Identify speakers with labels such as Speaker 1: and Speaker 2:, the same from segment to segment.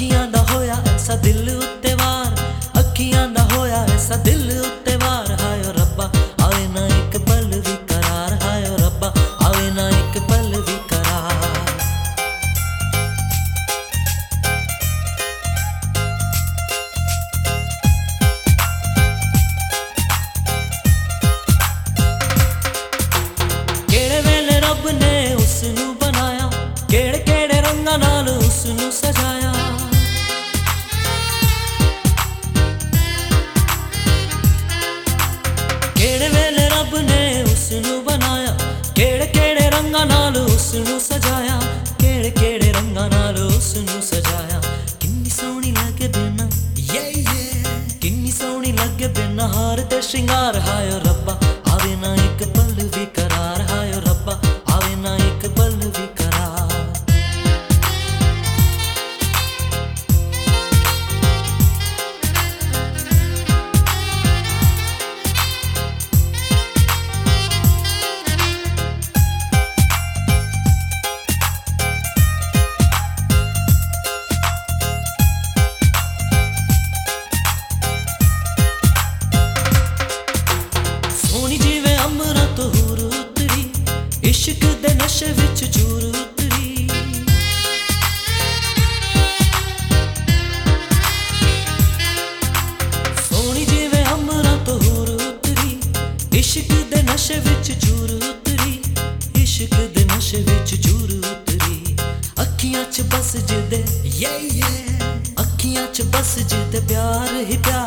Speaker 1: ਅੱਖੀਆਂ ਦਾ ਹੋਇਆ ਐਸਾ ਦਿਲ ਉੱਤੇ ਵਾਰ ਅੱਖੀਆਂ ਦਾ ਹੋਇਆ ਐਸਾ ਦਿਲ ਉੱਤੇ ਵਾਰ ਹਾਇਓ ਰੱਬਾ ਆਵੇ ਨਾ ਇੱਕ ਪਲ ਵੀ ਕਰਾਰ ਹਾਇਓ ਰੱਬਾ ਆਵੇ ਨਾ ਇੱਕ ਪਲ ਵੀ ਕਰਾਰ ਕਿਹੜੇ ਵੇਲੇ ਰੱਬ ਨੇ ਉਸ ਨੂੰ ਬਣਾਇਆ ਕਿਹੜੇ ਕਿਹੜੇ ਰੰਗਾਂ ਨਾਲ ਉਸ ਨੂੰ ਸਜਾਇਆ नहार श्रृंगार हाय रब्बा। आवे ना एक पल ਇਸ਼ਕ ਦੇ ਨਸ਼ੇ ਵਿੱਚ ਜੂਰ ਉਤਰੀ। ਸੋਹਣੀ ਜਿਵੇਂ ਅਮਰਾਂ ਤੋਂ ਹੋਰ ਉਤਰੀ। ਇਸ਼ਕ ਦੇ ਨਸ਼ੇ ਵਿੱਚ ਜੂਰ ਉਤਰੀ। ਇਸ਼ਕ ਦੇ ਨਸ਼ੇ ਵਿੱਚ ਜੂਰ ਉਤਰੀ। ਅੱਖੀਆਂ 'ਚ ਬਸ ਜਿੱਦੇ ਯੇ ਯੇ ਅੱਖੀਆਂ 'ਚ ਬਸ ਜਿੱਦੇ ਪਿਆਰ ਹੀ ਪਿਆਰ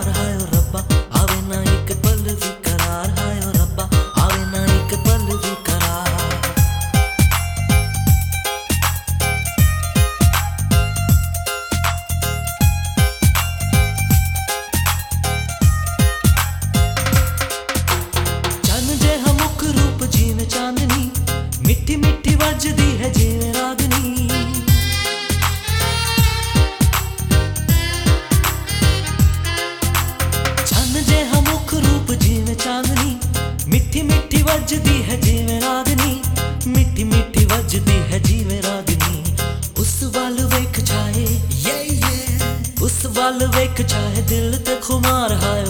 Speaker 1: ਵੱਜਦੀ ਹੈ ਜਿਵੇਂ ਰਾਗਨੀ ਮਿੱਠੀ ਮਿੱਠੀ ਵੱਜਦੀ ਹੈ ਜਿਵੇਂ ਰਾਗਨੀ ਉਸ ਵੱਲ ਵੇਖ ਛਾਏ ਯੇ ਯੇ ਉਸ ਵੱਲ ਵੇਖ ਛਾਏ ਦਿਲ ਤੇ ਖੁਮਾਰ ਹਾਇ